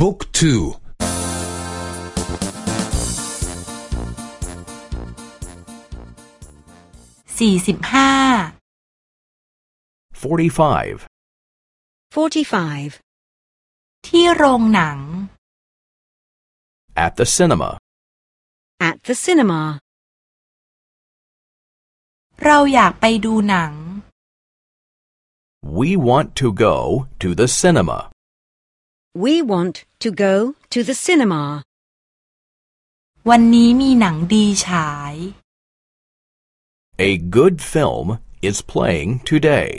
บุ๊กทูสี่สิบห้า 45. 45. ที่โรงหนัง At the cinema. At the cinema. เราอยากไปดูหนัง We want to go to the cinema. We want to go to the cinema. วันนี้มีหนังดีฉาย A good film is playing today.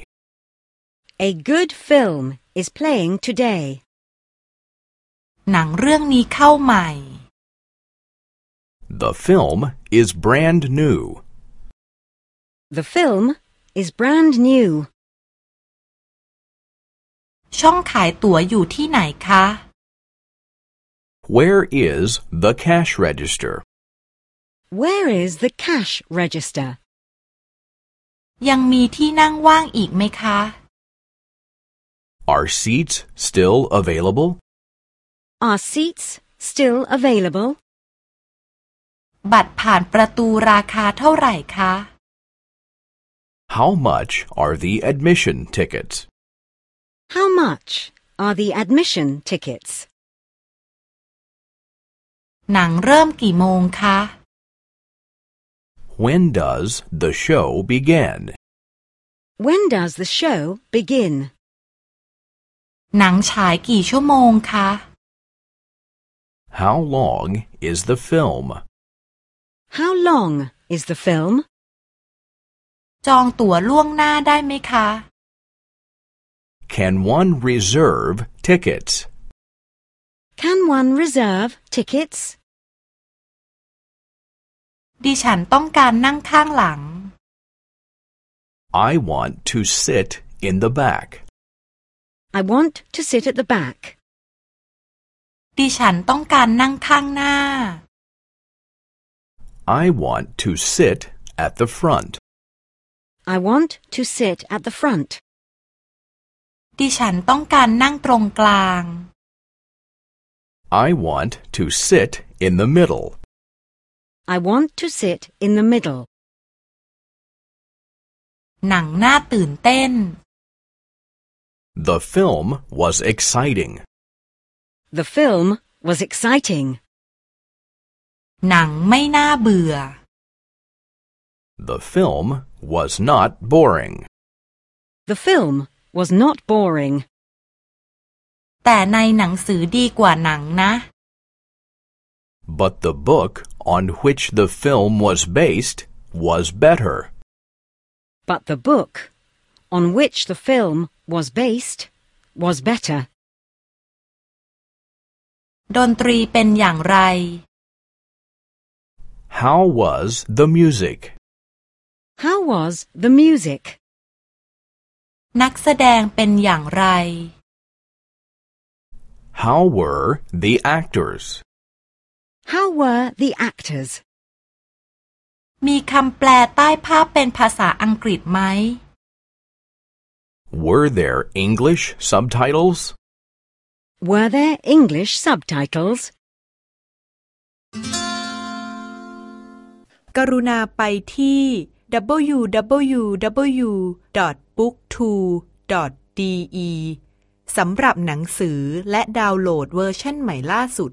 A good film is playing today. หนังเรื่องนี้เข้าใหม่ The film is brand new. The film is brand new. ช่องขายตั๋วอยู่ที่ไหนคะ Where is the cash register? Where is the cash register? ยังมีที่นั่งว่างอีกไหมคะ Are seats still available? Are seats still available? บัตรผ่านประตูราคาเท่าไหร่คะ How much are the admission tickets? How much are the admission tickets? หนังเริ่มกี่โมงคะ When does the show begin? When does the show begin? หนังฉายกี่ชั่วโมงคะ How long is the film? How long is the film? จองตั๋วล่วงหน้าได้ไหมคะ Can one reserve tickets? Can one reserve tickets? ดิฉันต้องการนั่งข้างหลัง I want to sit in the back. I want to sit at the back. ดิฉันต้องการนั่งข้างหน้า I want to sit at the front. I want to sit at the front. ดิฉันต้องการนั่งตรงกลาง I want to sit in the middle. I want to sit in the middle. หนังน่าตื่นเต้น The film was exciting. The film was exciting. หนังไม่น่าเบื่อ The film was not boring. The film was not boring. แต่ในหนังสือดีกว่าหนังนะ But the book on which the film was based was better. But the book on which the film was based was better. ดนตรีเป็นอย่างไร How was the music? How was the music? นักแสดงเป็นอย่างไร How were the actors? How were the actors? มีคำแปลใต้ภาพเป็นภาษาอังกฤษไหม Were there English subtitles? Were there English subtitles? กรุณาไปที่ to.de สำหรับหนังสือและดาวน์โหลดเวอร์ชันใหม่ล่าสุด